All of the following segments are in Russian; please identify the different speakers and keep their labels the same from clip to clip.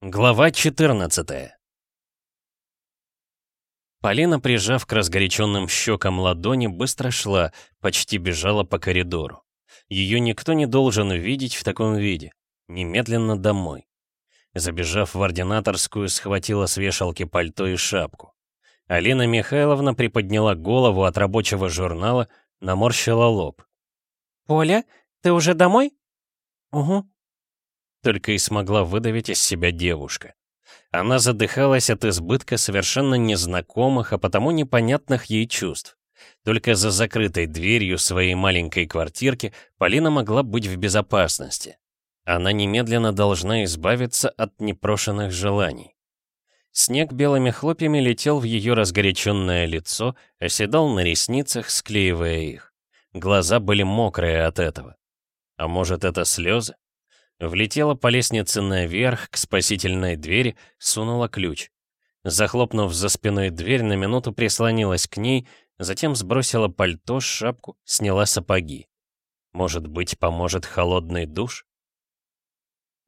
Speaker 1: Глава 14 Полина, прижав к разгоряченным щекам ладони, быстро шла, почти бежала по коридору. Ее никто не должен видеть в таком виде. Немедленно домой. Забежав в ординаторскую, схватила с вешалки пальто и шапку. Алина Михайловна приподняла голову от рабочего журнала, наморщила лоб.
Speaker 2: «Поля, ты уже домой?»
Speaker 1: «Угу», только и смогла выдавить из себя девушка. Она задыхалась от избытка совершенно незнакомых, а потому непонятных ей чувств. Только за закрытой дверью своей маленькой квартирки Полина могла быть в безопасности. Она немедленно должна избавиться от непрошенных желаний. Снег белыми хлопьями летел в ее разгоряченное лицо, оседал на ресницах, склеивая их. Глаза были мокрые от этого. А может, это слезы? Влетела по лестнице наверх, к спасительной двери, сунула ключ. Захлопнув за спиной дверь, на минуту прислонилась к ней, затем сбросила пальто, шапку, сняла сапоги. Может быть, поможет холодный душ?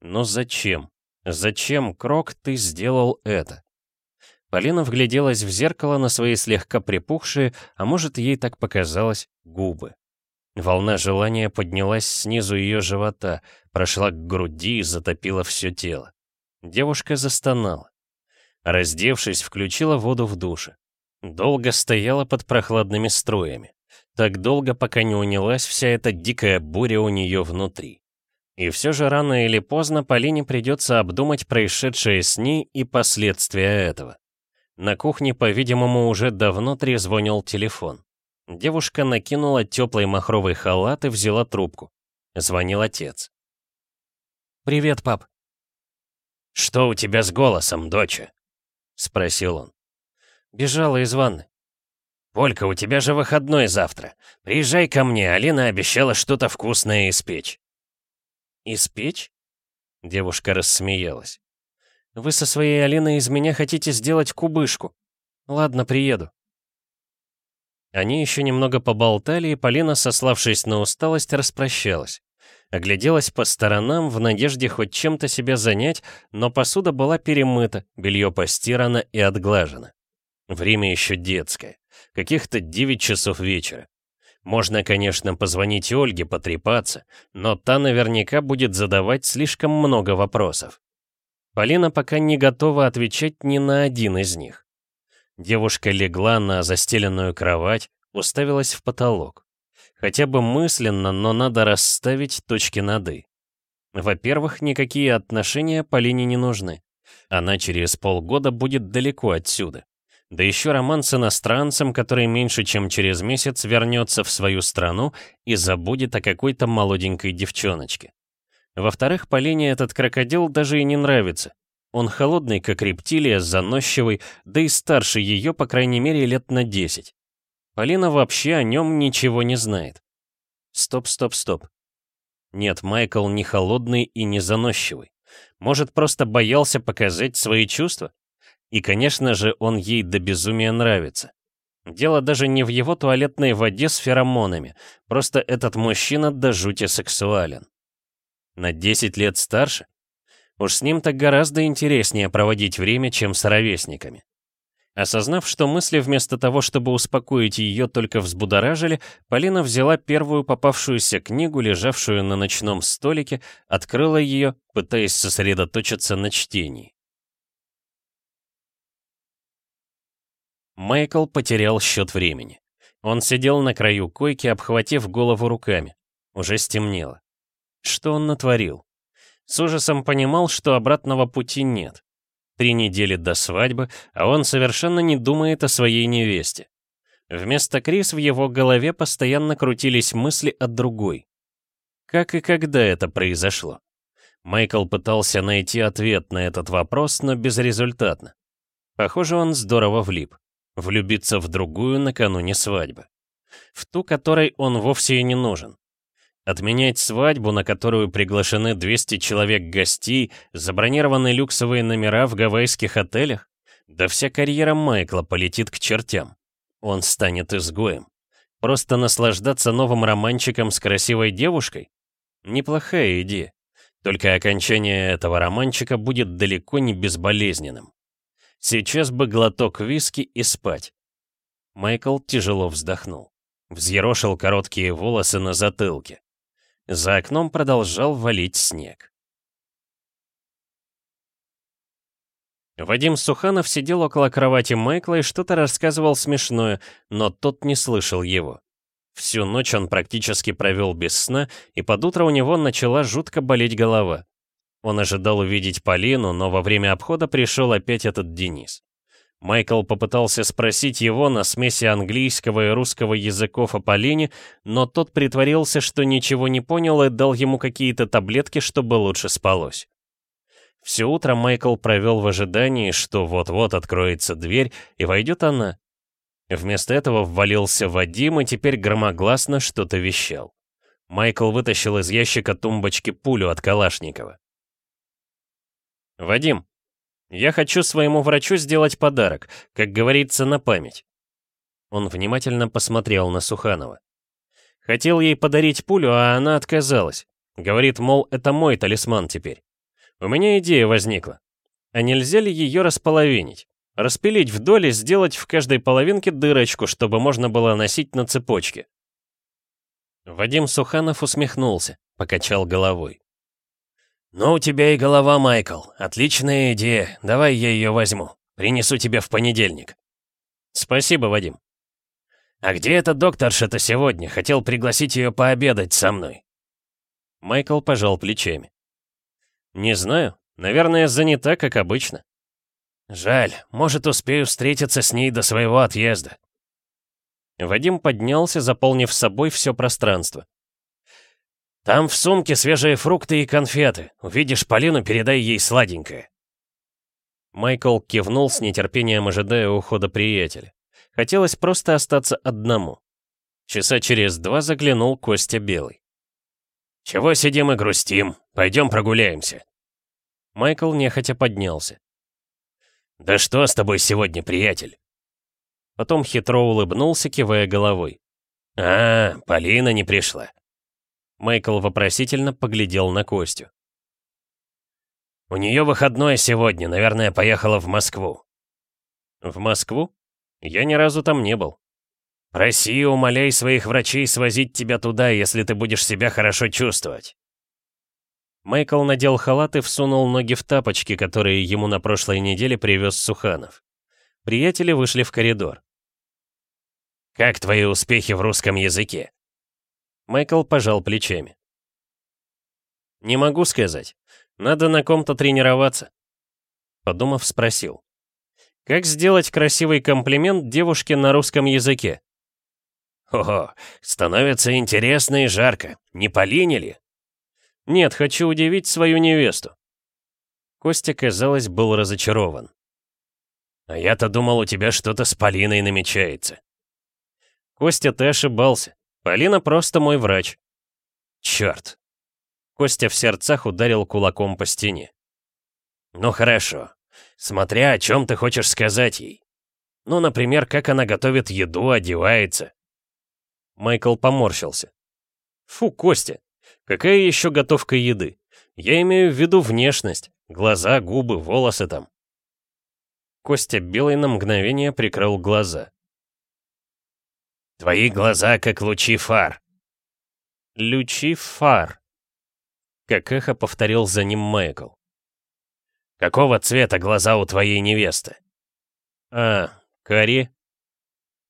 Speaker 1: Но зачем? Зачем, Крок, ты сделал это? Полина вгляделась в зеркало на свои слегка припухшие, а может, ей так показалось, губы. Волна желания поднялась снизу ее живота, прошла к груди и затопила все тело. Девушка застонала. Раздевшись, включила воду в душе. Долго стояла под прохладными струями. Так долго, пока не унялась вся эта дикая буря у нее внутри. И все же рано или поздно Полине придется обдумать происшедшее с ней и последствия этого. На кухне, по-видимому, уже давно трезвонил телефон. Девушка накинула теплый махровый халат и взяла трубку. Звонил отец.
Speaker 2: «Привет, пап».
Speaker 1: «Что у тебя с голосом, доча?» — спросил он.
Speaker 2: Бежала из ванны.
Speaker 1: «Полька, у тебя же выходной завтра. Приезжай ко мне, Алина обещала что-то вкусное испечь».
Speaker 2: «Испечь?»
Speaker 1: Девушка рассмеялась.
Speaker 2: «Вы со своей Алиной из меня хотите сделать кубышку. Ладно, приеду».
Speaker 1: Они еще немного поболтали, и Полина, сославшись на усталость, распрощалась. Огляделась по сторонам в надежде хоть чем-то себя занять, но посуда была перемыта, белье постирано и отглажено. Время еще детское, каких-то 9 часов вечера. Можно, конечно, позвонить Ольге, потрепаться, но та наверняка будет задавать слишком много вопросов. Полина пока не готова отвечать ни на один из них. Девушка легла на застеленную кровать, уставилась в потолок. Хотя бы мысленно, но надо расставить точки над «и». Во-первых, никакие отношения Полине не нужны. Она через полгода будет далеко отсюда. Да еще роман с иностранцем, который меньше чем через месяц вернется в свою страну и забудет о какой-то молоденькой девчоночке. Во-вторых, Полине этот крокодил даже и не нравится. Он холодный, как рептилия, заносчивый, да и старше ее, по крайней мере, лет на 10. Полина вообще о нем ничего не знает. Стоп, стоп, стоп. Нет, Майкл не холодный и не заносчивый. Может, просто боялся показать свои чувства? И, конечно же, он ей до безумия нравится. Дело даже не в его туалетной воде с феромонами, просто этот мужчина до жути сексуален. На 10 лет старше? Уж с ним так гораздо интереснее проводить время, чем с ровесниками. Осознав, что мысли вместо того, чтобы успокоить ее, только взбудоражили, Полина взяла первую попавшуюся книгу, лежавшую на ночном столике, открыла ее, пытаясь сосредоточиться на чтении. Майкл потерял счет времени. Он сидел на краю койки, обхватив голову руками. Уже стемнело. Что он натворил? С ужасом понимал, что обратного пути нет. Три недели до свадьбы, а он совершенно не думает о своей невесте. Вместо Крис в его голове постоянно крутились мысли о другой. Как и когда это произошло? Майкл пытался найти ответ на этот вопрос, но безрезультатно. Похоже, он здорово влип. Влюбиться в другую накануне свадьбы. В ту, которой он вовсе и не нужен. Отменять свадьбу, на которую приглашены 200 человек гостей, забронированы люксовые номера в гавайских отелях? Да вся карьера Майкла полетит к чертям. Он станет изгоем. Просто наслаждаться новым романчиком с красивой девушкой? Неплохая идея. Только окончание этого романчика будет далеко не безболезненным. Сейчас бы глоток виски и спать. Майкл тяжело вздохнул. Взъерошил короткие волосы на затылке. За окном продолжал валить снег. Вадим Суханов сидел около кровати Майкла и что-то рассказывал смешное, но тот не слышал его. Всю ночь он практически провел без сна, и под утро у него начала жутко болеть голова. Он ожидал увидеть Полину, но во время обхода пришел опять этот Денис. Майкл попытался спросить его на смеси английского и русского языков о Полине, но тот притворился, что ничего не понял и дал ему какие-то таблетки, чтобы лучше спалось. Все утро Майкл провел в ожидании, что вот-вот откроется дверь и войдет она. Вместо этого ввалился Вадим и теперь громогласно что-то вещал. Майкл вытащил из ящика тумбочки пулю от Калашникова. «Вадим, я хочу своему врачу сделать подарок, как говорится, на память». Он внимательно посмотрел на Суханова. Хотел ей подарить пулю, а она отказалась. Говорит, мол, это мой талисман теперь. У меня идея возникла. А нельзя ли ее располовинить? Распилить вдоль и сделать в каждой половинке дырочку, чтобы можно было носить на цепочке. Вадим Суханов усмехнулся, покачал головой. «Ну, у тебя и голова, Майкл. Отличная идея. Давай я ее возьму. Принесу тебе в понедельник». «Спасибо, Вадим». «А где эта докторша-то сегодня? Хотел пригласить ее пообедать со мной». Майкл пожал плечами. «Не знаю. Наверное, занята, как обычно». «Жаль. Может, успею встретиться с ней до своего отъезда». Вадим поднялся, заполнив собой все пространство. «Там в сумке свежие фрукты и конфеты. Увидишь Полину, передай ей сладенькое». Майкл кивнул с нетерпением, ожидая ухода приятеля. Хотелось просто остаться одному. Часа через два заглянул Костя Белый. «Чего сидим и грустим? Пойдем прогуляемся». Майкл нехотя поднялся. «Да что с тобой сегодня, приятель?» Потом хитро улыбнулся, кивая головой. «А, Полина не пришла». Майкл вопросительно поглядел на Костю. «У нее выходной сегодня, наверное, поехала в Москву». «В Москву? Я ни разу там не был». Проси умоляй своих врачей свозить тебя туда, если ты будешь себя хорошо чувствовать. Майкл надел халат и всунул ноги в тапочки, которые ему на прошлой неделе привез Суханов. Приятели вышли в коридор. «Как твои успехи в русском языке?» Майкл пожал плечами. «Не могу сказать. Надо на ком-то тренироваться». Подумав, спросил. «Как сделать красивый комплимент девушке на русском языке?» Ого, становится интересно и жарко. Не Полине ли? Нет, хочу удивить свою невесту. Костя, казалось, был разочарован. А я-то думал, у тебя что-то с Полиной намечается. Костя, ты ошибался. Полина просто мой врач. Черт. Костя в сердцах ударил кулаком по стене. Ну хорошо. Смотря о чем ты хочешь сказать ей. Ну, например, как она готовит еду, одевается. Майкл поморщился. «Фу, Костя, какая еще готовка еды? Я имею в виду внешность, глаза, губы, волосы там». Костя белый на мгновение прикрыл глаза. «Твои глаза как лучи фар». «Лучи фар», — как эхо повторил за ним Майкл. «Какого цвета глаза у твоей невесты?» «А, кари?»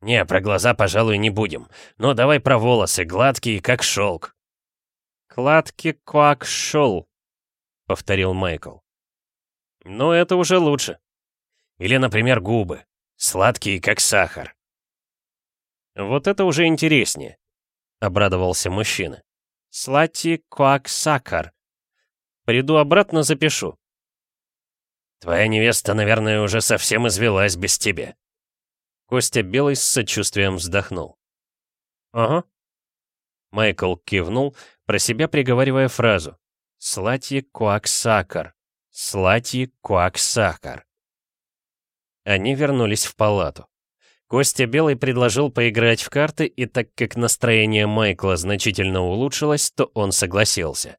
Speaker 1: «Не, про глаза, пожалуй, не будем. Но давай про волосы, гладкие, как шелк». «Гладкий, как шел», — повторил Майкл. «Ну, это уже лучше». Или, например, губы. Сладкие, как сахар. «Вот это уже интереснее», — обрадовался мужчина. «Сладкий, как сахар. Приду обратно, запишу». «Твоя невеста, наверное, уже совсем извелась без тебя», Костя Белый с сочувствием вздохнул. «Ага». Майкл кивнул, про себя приговаривая фразу. «Слатье куаксакар! Слатье куаксакар!» Они вернулись в палату. Костя Белый предложил поиграть в карты, и так как настроение Майкла значительно улучшилось, то он согласился.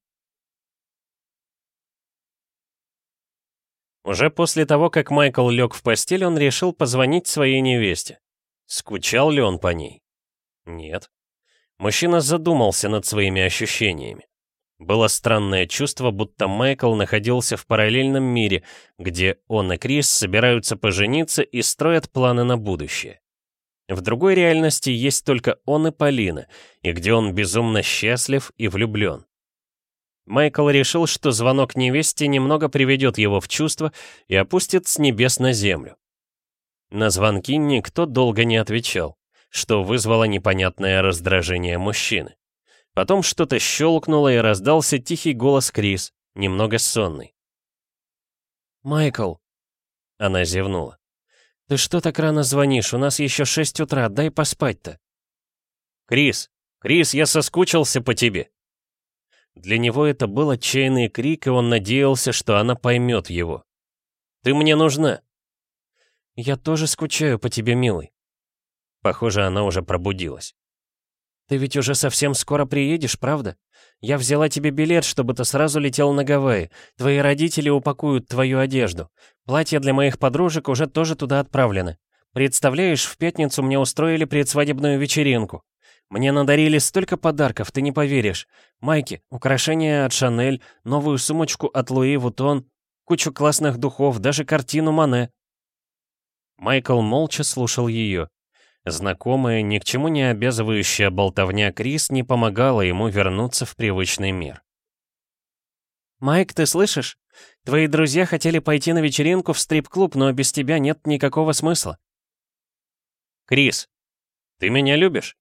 Speaker 1: Уже после того, как Майкл лег в постель, он решил позвонить своей невесте. Скучал ли он по ней? Нет. Мужчина задумался над своими ощущениями. Было странное чувство, будто Майкл находился в параллельном мире, где он и Крис собираются пожениться и строят планы на будущее. В другой реальности есть только он и Полина, и где он безумно счастлив и влюблен. Майкл решил, что звонок невесте немного приведет его в чувство и опустит с небес на землю. На звонки никто долго не отвечал, что вызвало непонятное раздражение мужчины. Потом что-то щелкнуло и раздался тихий голос Крис, немного сонный.
Speaker 2: «Майкл!» Она зевнула. «Ты что так рано звонишь? У нас еще шесть утра, дай поспать-то!»
Speaker 1: «Крис! Крис, я соскучился по тебе!» Для него это был отчаянный крик, и он надеялся, что она поймет его. «Ты мне нужна!»
Speaker 2: «Я тоже скучаю по тебе, милый».
Speaker 1: Похоже, она уже пробудилась.
Speaker 2: «Ты ведь уже совсем скоро приедешь, правда? Я взяла тебе билет, чтобы ты сразу летел на Гавайи. Твои родители упакуют твою одежду. Платья для моих подружек уже тоже туда отправлены. Представляешь, в пятницу мне устроили предсвадебную вечеринку. Мне надарили столько подарков, ты не поверишь. Майки, украшения от Шанель, новую сумочку от Луи Вутон, кучу классных духов, даже картину Мане.
Speaker 1: Майкл молча слушал ее. Знакомая, ни к чему не обязывающая болтовня Крис не помогала ему вернуться в привычный мир.
Speaker 2: «Майк, ты слышишь? Твои друзья хотели пойти на вечеринку в стрип-клуб, но без тебя нет никакого смысла».
Speaker 1: «Крис, ты меня любишь?»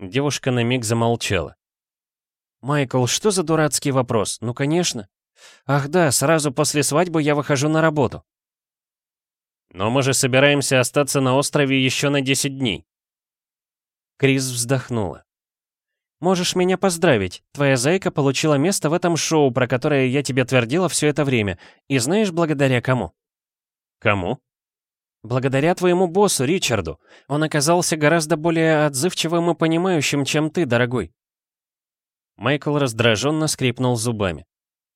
Speaker 1: Девушка на миг замолчала.
Speaker 2: «Майкл, что за дурацкий вопрос? Ну, конечно. Ах да, сразу после свадьбы я выхожу на работу».
Speaker 1: «Но мы же собираемся остаться на острове еще на 10 дней».
Speaker 2: Крис вздохнула. «Можешь меня поздравить. Твоя зайка получила место в этом шоу, про которое я тебе твердила все это время. И знаешь, благодаря кому?»
Speaker 1: «Кому?»
Speaker 2: Благодаря твоему боссу, Ричарду. Он оказался гораздо более отзывчивым и понимающим, чем ты, дорогой.
Speaker 1: Майкл раздраженно скрипнул зубами.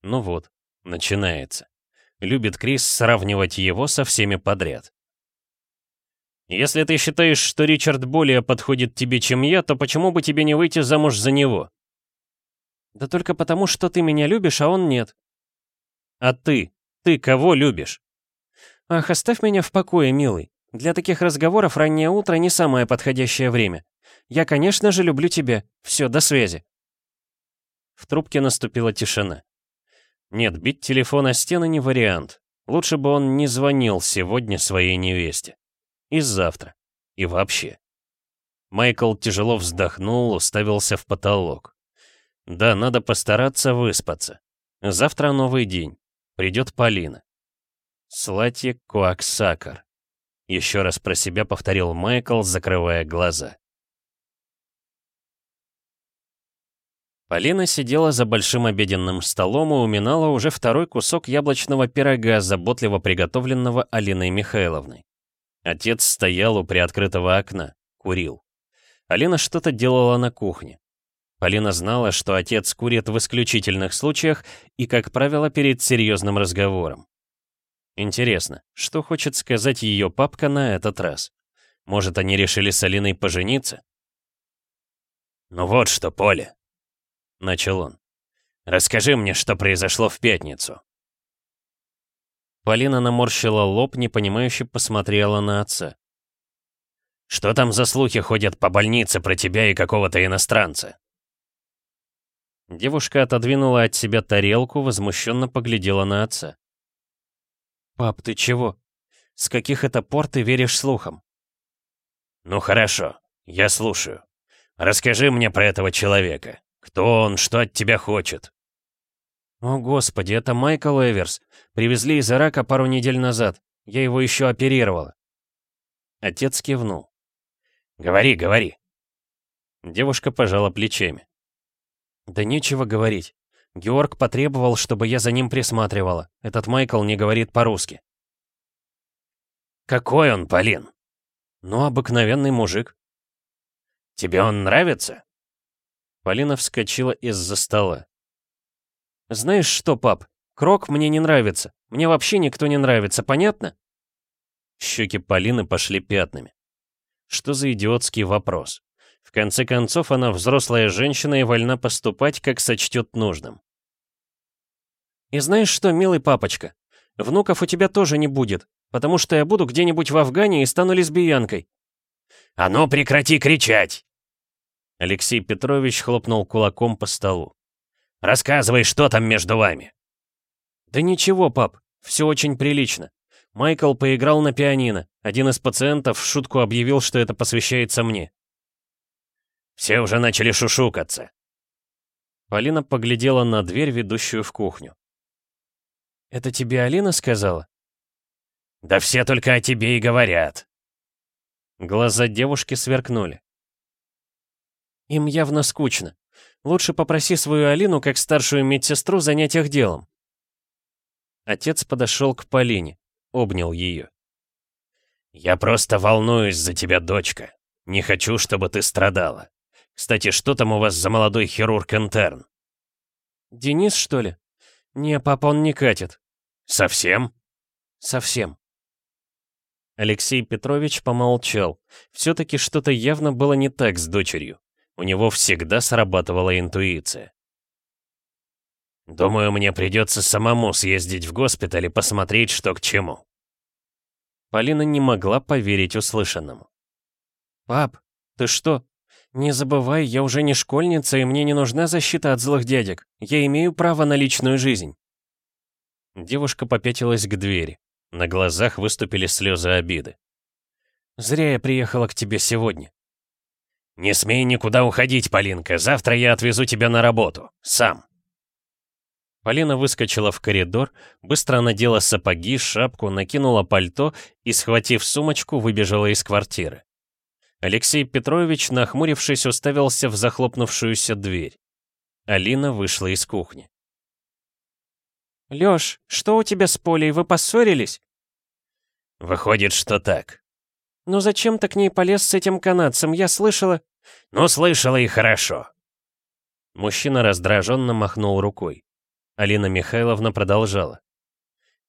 Speaker 1: Ну вот, начинается. Любит Крис сравнивать его со всеми подряд. Если ты считаешь, что Ричард более подходит тебе, чем я, то почему бы тебе не выйти замуж за него?
Speaker 2: Да только потому, что ты меня любишь, а он нет.
Speaker 1: А ты? Ты кого любишь?
Speaker 2: «Ах, оставь меня в покое, милый. Для таких разговоров раннее утро не самое подходящее время. Я, конечно же, люблю тебя. Все, до связи».
Speaker 1: В трубке наступила тишина. Нет, бить телефон о стены не вариант. Лучше бы он не звонил сегодня своей невесте. И завтра. И вообще. Майкл тяжело вздохнул, уставился в потолок. Да, надо постараться выспаться. Завтра новый день. Придет Полина. Слатье Куаксакар. Еще раз про себя повторил Майкл, закрывая глаза. Полина сидела за большим обеденным столом и уминала уже второй кусок яблочного пирога, заботливо приготовленного Алиной Михайловной. Отец стоял у приоткрытого окна, курил. Алина что-то делала на кухне. Полина знала, что отец курит в исключительных случаях и, как правило, перед серьезным разговором. Интересно, что хочет сказать ее папка на этот раз? Может, они решили с Алиной пожениться? «Ну вот что, Поле», — начал он. «Расскажи мне, что произошло в пятницу». Полина наморщила лоб, непонимающе посмотрела на отца. «Что там за слухи ходят по больнице про тебя и какого-то иностранца?» Девушка отодвинула от себя тарелку, возмущенно поглядела на отца.
Speaker 2: «Пап, ты чего? С каких это пор ты веришь слухам?»
Speaker 3: «Ну хорошо, я слушаю. Расскажи мне про этого человека. Кто он, что от тебя хочет?»
Speaker 2: «О, Господи, это Майкл Эверс. Привезли из Ирака пару недель назад. Я его еще оперировала».
Speaker 1: Отец кивнул.
Speaker 3: «Говори, говори».
Speaker 1: Девушка пожала плечами.
Speaker 2: «Да нечего говорить. Георг потребовал, чтобы я за ним присматривала. Этот Майкл не говорит по-русски.
Speaker 3: «Какой он, Полин?»
Speaker 2: «Ну, обыкновенный мужик».
Speaker 3: «Тебе он нравится?»
Speaker 1: Полина вскочила из-за стола.
Speaker 2: «Знаешь что, пап, Крок мне не нравится. Мне вообще никто не нравится, понятно?»
Speaker 1: Щеки Полины пошли пятнами. Что за идиотский вопрос? В конце концов, она взрослая женщина и вольна поступать, как сочтет нужным.
Speaker 2: «И знаешь что, милый папочка, внуков у тебя тоже не будет, потому что я буду где-нибудь в Афгане и стану лесбиянкой».
Speaker 3: «А ну прекрати кричать!»
Speaker 1: Алексей Петрович хлопнул кулаком по столу.
Speaker 3: «Рассказывай, что там между вами?»
Speaker 2: «Да ничего, пап, все очень прилично. Майкл поиграл на пианино. Один из пациентов в шутку объявил, что это посвящается мне.
Speaker 3: Все уже начали шушукаться.
Speaker 1: Полина поглядела на дверь, ведущую в кухню.
Speaker 2: «Это тебе Алина сказала?»
Speaker 3: «Да все только о тебе и говорят».
Speaker 1: Глаза девушки сверкнули.
Speaker 2: «Им явно скучно. Лучше попроси свою Алину, как старшую медсестру, занять их делом».
Speaker 1: Отец подошел к Полине, обнял ее.
Speaker 3: «Я просто волнуюсь за тебя, дочка. Не хочу, чтобы ты страдала. Кстати, что там у вас за молодой хирург-интерн?
Speaker 2: Денис, что ли? Не, папа, он не катит.
Speaker 3: Совсем?
Speaker 2: Совсем.
Speaker 1: Алексей Петрович помолчал. Все-таки что-то явно было не так с дочерью. У него всегда срабатывала интуиция.
Speaker 3: «Думаю, мне придется самому съездить в госпиталь и посмотреть, что к чему».
Speaker 1: Полина не могла поверить услышанному.
Speaker 2: «Пап, ты что, «Не забывай, я уже не школьница, и мне не нужна защита от злых дядек. Я имею право на личную жизнь».
Speaker 1: Девушка попятилась к двери. На глазах выступили слезы обиды.
Speaker 2: «Зря я приехала к тебе сегодня».
Speaker 3: «Не смей никуда уходить, Полинка. Завтра я отвезу тебя на работу. Сам».
Speaker 1: Полина выскочила в коридор, быстро надела сапоги, шапку, накинула пальто и, схватив сумочку, выбежала из квартиры. Алексей Петрович, нахмурившись, уставился в захлопнувшуюся дверь. Алина вышла из кухни.
Speaker 2: «Лёш, что у тебя с Полей? Вы поссорились?»
Speaker 3: «Выходит, что так».
Speaker 2: «Ну зачем ты к ней полез с этим канадцем? Я слышала...»
Speaker 3: «Ну, слышала и хорошо».
Speaker 1: Мужчина раздраженно махнул рукой. Алина Михайловна продолжала.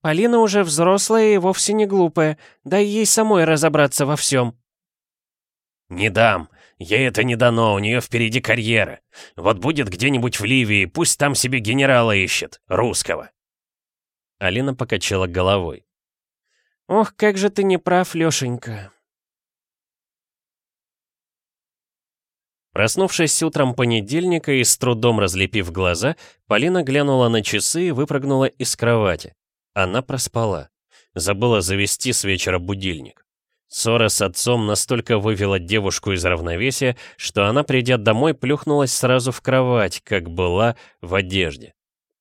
Speaker 2: «Полина уже взрослая и вовсе не глупая. Дай ей самой разобраться во всем.
Speaker 3: «Не дам. Ей это не дано, у нее впереди карьера. Вот будет где-нибудь в Ливии, пусть там себе генерала ищет, русского».
Speaker 1: Алина покачала головой.
Speaker 2: «Ох, как же ты не прав, Лешенька».
Speaker 1: Проснувшись утром понедельника и с трудом разлепив глаза, Полина глянула на часы и выпрыгнула из кровати. Она проспала. Забыла завести с вечера будильник. Ссора с отцом настолько вывела девушку из равновесия, что она, придя домой, плюхнулась сразу в кровать, как была, в одежде.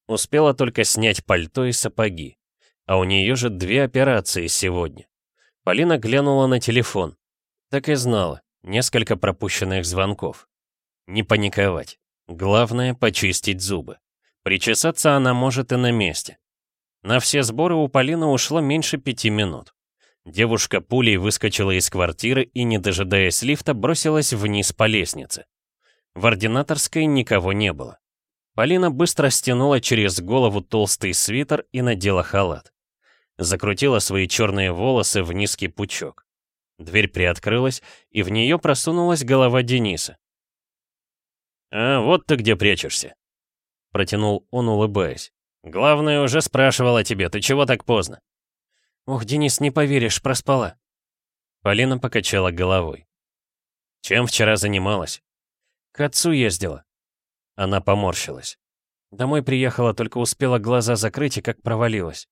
Speaker 1: Успела только снять пальто и сапоги. А у нее же две операции сегодня. Полина глянула на телефон. Так и знала. Несколько пропущенных звонков. Не паниковать. Главное — почистить зубы. Причесаться она может и на месте. На все сборы у Полины ушло меньше пяти минут. Девушка пулей выскочила из квартиры и, не дожидаясь лифта, бросилась вниз по лестнице. В ординаторской никого не было. Полина быстро стянула через голову толстый свитер и надела халат. Закрутила свои черные волосы в низкий пучок. Дверь приоткрылась, и в нее просунулась голова Дениса. «А, вот ты где прячешься», — протянул он, улыбаясь. «Главное, уже спрашивал о тебе, ты чего так поздно?»
Speaker 2: «Ох, Денис, не поверишь, проспала».
Speaker 1: Полина покачала головой. «Чем вчера занималась?»
Speaker 2: «К отцу ездила».
Speaker 1: Она поморщилась.
Speaker 2: Домой приехала, только успела глаза закрыть и как провалилась.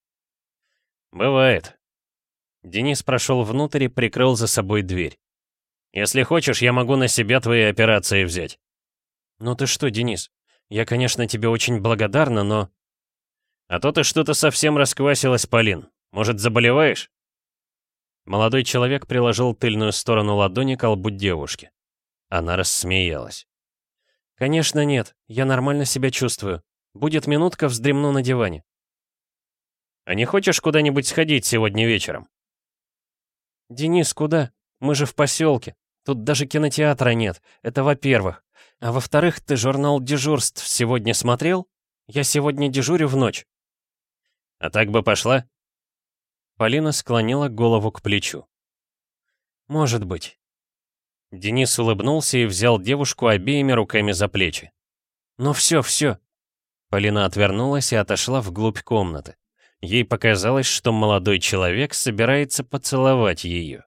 Speaker 1: «Бывает». Денис прошел внутрь и прикрыл за собой дверь. «Если хочешь, я могу на себя твои операции взять».
Speaker 2: «Ну ты что, Денис, я, конечно, тебе очень благодарна, но...»
Speaker 1: «А то ты что-то совсем расквасилась, Полин. Может, заболеваешь?» Молодой человек приложил тыльную сторону ладони к лбу девушки. Она рассмеялась.
Speaker 2: «Конечно нет, я нормально себя чувствую. Будет минутка, вздремну на диване».
Speaker 1: «А не хочешь куда-нибудь сходить сегодня вечером?»
Speaker 2: «Денис, куда? Мы же в поселке. Тут даже кинотеатра нет. Это во-первых. А во-вторых, ты журнал дежурств сегодня смотрел? Я сегодня дежурю в ночь».
Speaker 1: А так бы пошла?»
Speaker 2: Полина склонила голову к плечу. «Может быть».
Speaker 1: Денис улыбнулся и взял девушку обеими руками за плечи.
Speaker 2: «Ну все, все».
Speaker 1: Полина отвернулась и отошла вглубь комнаты. Ей показалось, что молодой человек собирается поцеловать ее.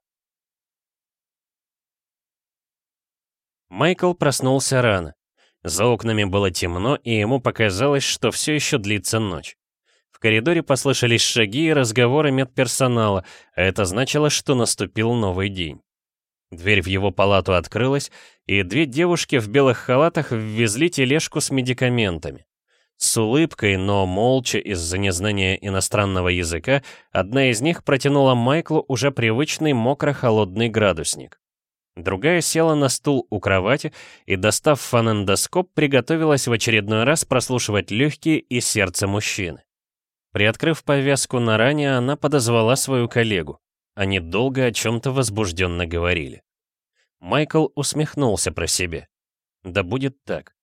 Speaker 1: Майкл проснулся рано. За окнами было темно, и ему показалось, что все еще длится ночь. В коридоре послышались шаги и разговоры медперсонала, а это значило, что наступил новый день. Дверь в его палату открылась, и две девушки в белых халатах ввезли тележку с медикаментами. С улыбкой, но молча из-за незнания иностранного языка, одна из них протянула Майклу уже привычный мокро-холодный градусник. Другая села на стул у кровати и, достав фонендоскоп, приготовилась в очередной раз прослушивать легкие и сердце мужчины. Приоткрыв повязку на ране, она подозвала свою коллегу. Они долго о чем-то возбужденно говорили. Майкл усмехнулся про себя. Да будет так.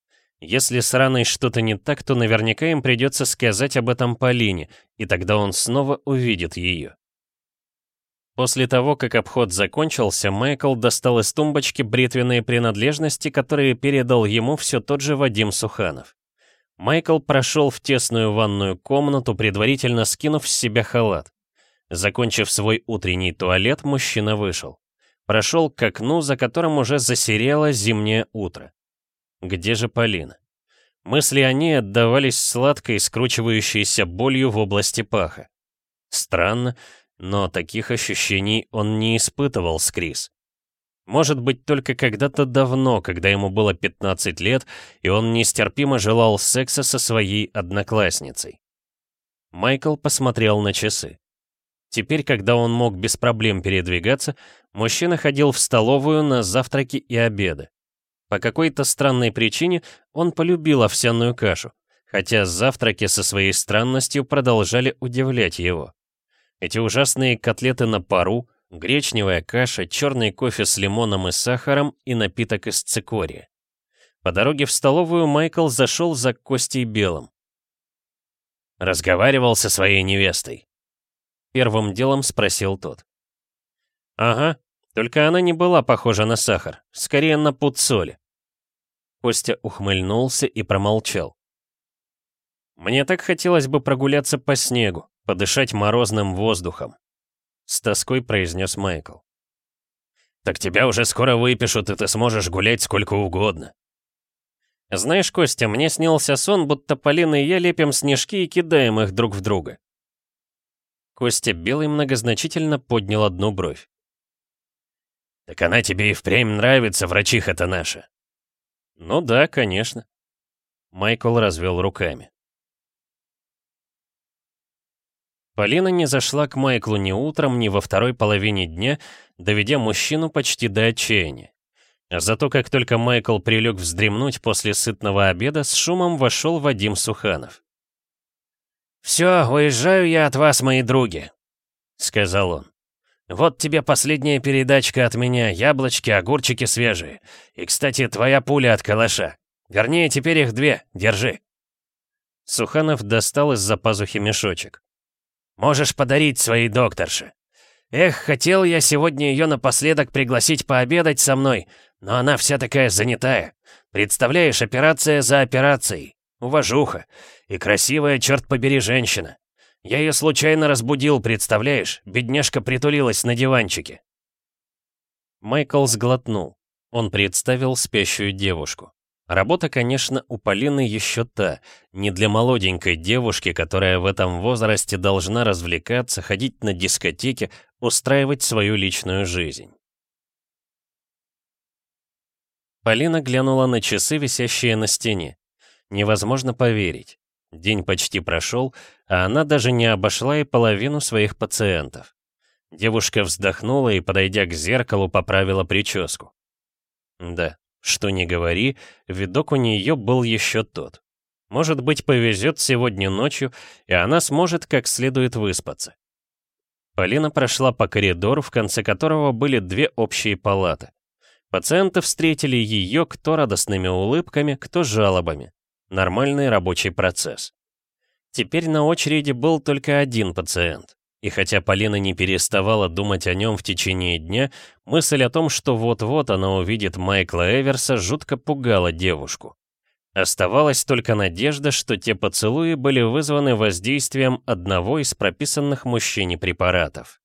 Speaker 1: Если с раной что-то не так, то наверняка им придется сказать об этом Полине, и тогда он снова увидит ее. После того, как обход закончился, Майкл достал из тумбочки бритвенные принадлежности, которые передал ему все тот же Вадим Суханов. Майкл прошел в тесную ванную комнату, предварительно скинув с себя халат. Закончив свой утренний туалет, мужчина вышел. Прошел к окну, за которым уже засерело зимнее утро. Где же Полина? Мысли о ней отдавались сладкой, скручивающейся болью в области паха. Странно, но таких ощущений он не испытывал с Крис. Может быть, только когда-то давно, когда ему было 15 лет, и он нестерпимо желал секса со своей одноклассницей. Майкл посмотрел на часы. Теперь, когда он мог без проблем передвигаться, мужчина ходил в столовую на завтраки и обеды. По какой-то странной причине он полюбил овсяную кашу, хотя завтраки со своей странностью продолжали удивлять его. Эти ужасные котлеты на пару, гречневая каша, черный кофе с лимоном и сахаром и напиток из цикория. По дороге в столовую Майкл зашел за Костей Белым. «Разговаривал со своей невестой?» Первым делом спросил тот. «Ага, только она не была похожа на сахар, скорее на пуд соли». Костя ухмыльнулся и промолчал. «Мне так хотелось бы прогуляться по снегу, подышать морозным воздухом», — с тоской произнес Майкл. «Так тебя уже скоро выпишут, и ты сможешь гулять сколько угодно». «Знаешь, Костя, мне снился сон, будто Полина и я лепим снежки и кидаем их друг в друга». Костя Белый многозначительно поднял одну бровь. «Так она тебе и впрямь нравится, врачиха-то наша». «Ну да, конечно». Майкл развел руками. Полина не зашла к Майклу ни утром, ни во второй половине дня, доведя мужчину почти до отчаяния. Зато как только Майкл прилег вздремнуть после сытного обеда, с шумом вошел Вадим Суханов. «Все, уезжаю я от вас, мои други», — сказал он. «Вот тебе последняя передачка от меня, яблочки, огурчики свежие. И, кстати, твоя пуля от калаша. Вернее, теперь их две, держи». Суханов достал из-за пазухи мешочек. Можешь подарить своей докторше. Эх, хотел я сегодня ее напоследок пригласить пообедать со мной, но она вся такая занятая. Представляешь, операция за операцией. Уважуха. И красивая, черт побери, женщина. Я ее случайно разбудил, представляешь? Бедняжка притулилась на диванчике. Майкл сглотнул. Он представил спящую девушку. Работа, конечно, у Полины еще та, не для молоденькой девушки, которая в этом возрасте должна развлекаться, ходить на дискотеки, устраивать свою личную жизнь. Полина глянула на часы, висящие на стене. Невозможно поверить. День почти прошел, а она даже не обошла и половину своих пациентов. Девушка вздохнула и, подойдя к зеркалу, поправила прическу. Да, что ни говори, видок у нее был еще тот. Может быть, повезет сегодня ночью, и она сможет как следует выспаться. Полина прошла по коридору, в конце которого были две общие палаты. Пациенты встретили ее кто радостными улыбками, кто жалобами. Нормальный рабочий процесс. Теперь на очереди был только один пациент. И хотя Полина не переставала думать о нем в течение дня, мысль о том, что вот-вот она увидит Майкла Эверса, жутко пугала девушку. Оставалась только надежда, что те поцелуи были вызваны воздействием одного из прописанных мужчине препаратов.